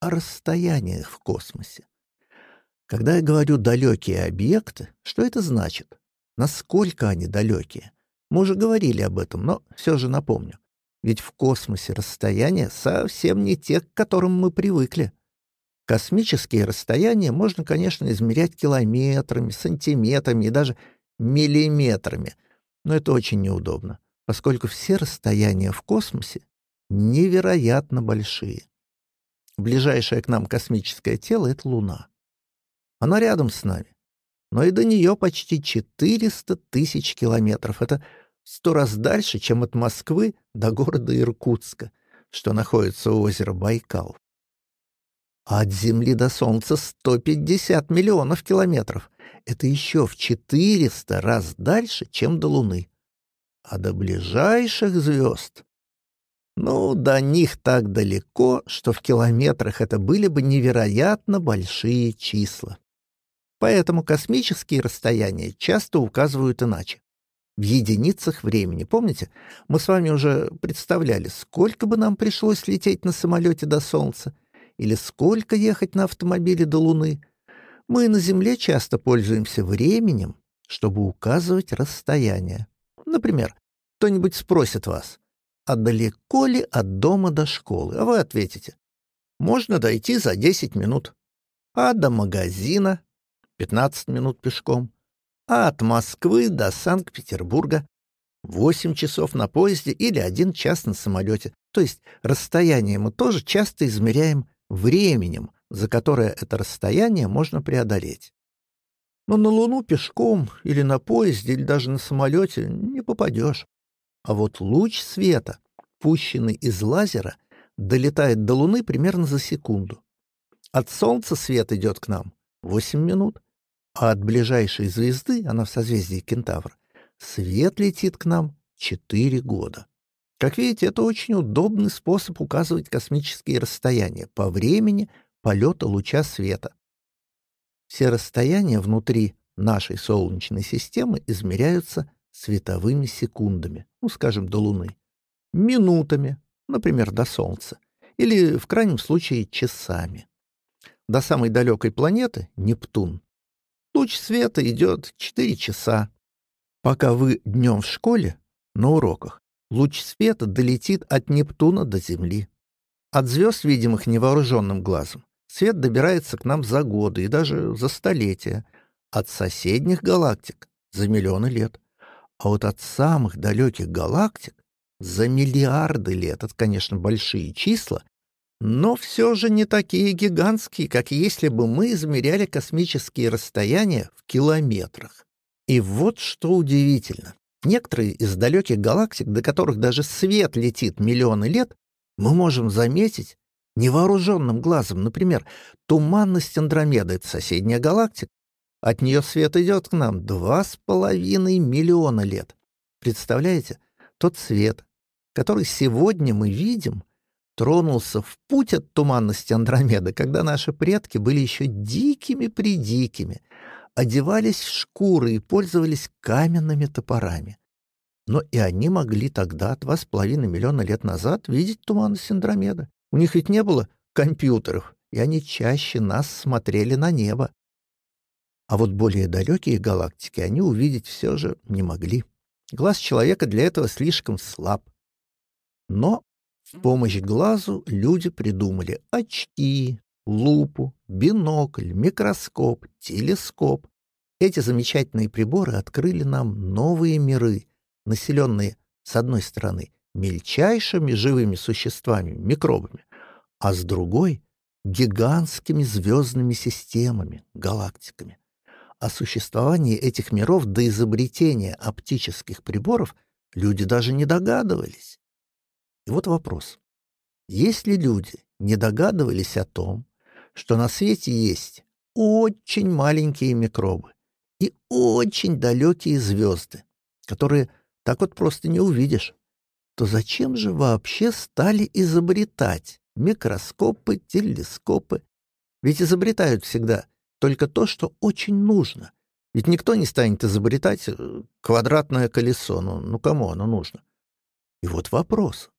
о расстояниях в космосе. Когда я говорю «далекие объекты», что это значит? Насколько они далекие? Мы уже говорили об этом, но все же напомню. Ведь в космосе расстояния совсем не те, к которым мы привыкли. Космические расстояния можно, конечно, измерять километрами, сантиметрами и даже миллиметрами, но это очень неудобно, поскольку все расстояния в космосе невероятно большие. Ближайшее к нам космическое тело — это Луна. Она рядом с нами, но и до нее почти 400 тысяч километров. Это сто раз дальше, чем от Москвы до города Иркутска, что находится у озера Байкал. А от Земли до Солнца 150 миллионов километров. Это еще в 400 раз дальше, чем до Луны. А до ближайших звезд... Ну, до них так далеко, что в километрах это были бы невероятно большие числа. Поэтому космические расстояния часто указывают иначе. В единицах времени. Помните, мы с вами уже представляли, сколько бы нам пришлось лететь на самолете до Солнца или сколько ехать на автомобиле до Луны. Мы на Земле часто пользуемся временем, чтобы указывать расстояние. Например, кто-нибудь спросит вас, а далеко ли от дома до школы? А вы ответите, можно дойти за 10 минут. А до магазина 15 минут пешком, а от Москвы до Санкт-Петербурга 8 часов на поезде или 1 час на самолете. То есть расстояние мы тоже часто измеряем временем, за которое это расстояние можно преодолеть. Но на Луну пешком или на поезде, или даже на самолете не попадешь. А вот луч света, пущенный из лазера, долетает до Луны примерно за секунду. От Солнца свет идет к нам 8 минут, а от ближайшей звезды, она в созвездии Кентавр, свет летит к нам четыре года. Как видите, это очень удобный способ указывать космические расстояния по времени полета луча света. Все расстояния внутри нашей Солнечной системы измеряются световыми секундами, ну, скажем, до Луны, минутами, например, до Солнца, или, в крайнем случае, часами. До самой далекой планеты, Нептун, Луч света идет 4 часа. Пока вы днем в школе, на уроках, луч света долетит от Нептуна до Земли. От звезд, видимых невооруженным глазом, свет добирается к нам за годы и даже за столетия. От соседних галактик — за миллионы лет. А вот от самых далеких галактик — за миллиарды лет. Это, конечно, большие числа, но все же не такие гигантские, как если бы мы измеряли космические расстояния в километрах. И вот что удивительно. Некоторые из далеких галактик, до которых даже свет летит миллионы лет, мы можем заметить невооруженным глазом. Например, туманность Андромеды — это соседняя галактика. От нее свет идет к нам два с половиной миллиона лет. Представляете? Тот свет, который сегодня мы видим, тронулся в путь от туманности Андромеды, когда наши предки были еще дикими-придикими, одевались в шкуры и пользовались каменными топорами. Но и они могли тогда, два с половиной миллиона лет назад, видеть туманность Андромеды. У них ведь не было компьютеров, и они чаще нас смотрели на небо. А вот более далекие галактики они увидеть все же не могли. Глаз человека для этого слишком слаб. Но в помощь глазу люди придумали очки, лупу, бинокль, микроскоп, телескоп. Эти замечательные приборы открыли нам новые миры, населенные, с одной стороны, мельчайшими живыми существами, микробами, а с другой — гигантскими звездными системами, галактиками. О существовании этих миров до изобретения оптических приборов люди даже не догадывались. И вот вопрос. Если люди не догадывались о том, что на свете есть очень маленькие микробы и очень далекие звезды, которые так вот просто не увидишь, то зачем же вообще стали изобретать микроскопы, телескопы? Ведь изобретают всегда только то, что очень нужно. Ведь никто не станет изобретать э, квадратное колесо. Ну, ну кому оно нужно? И вот вопрос.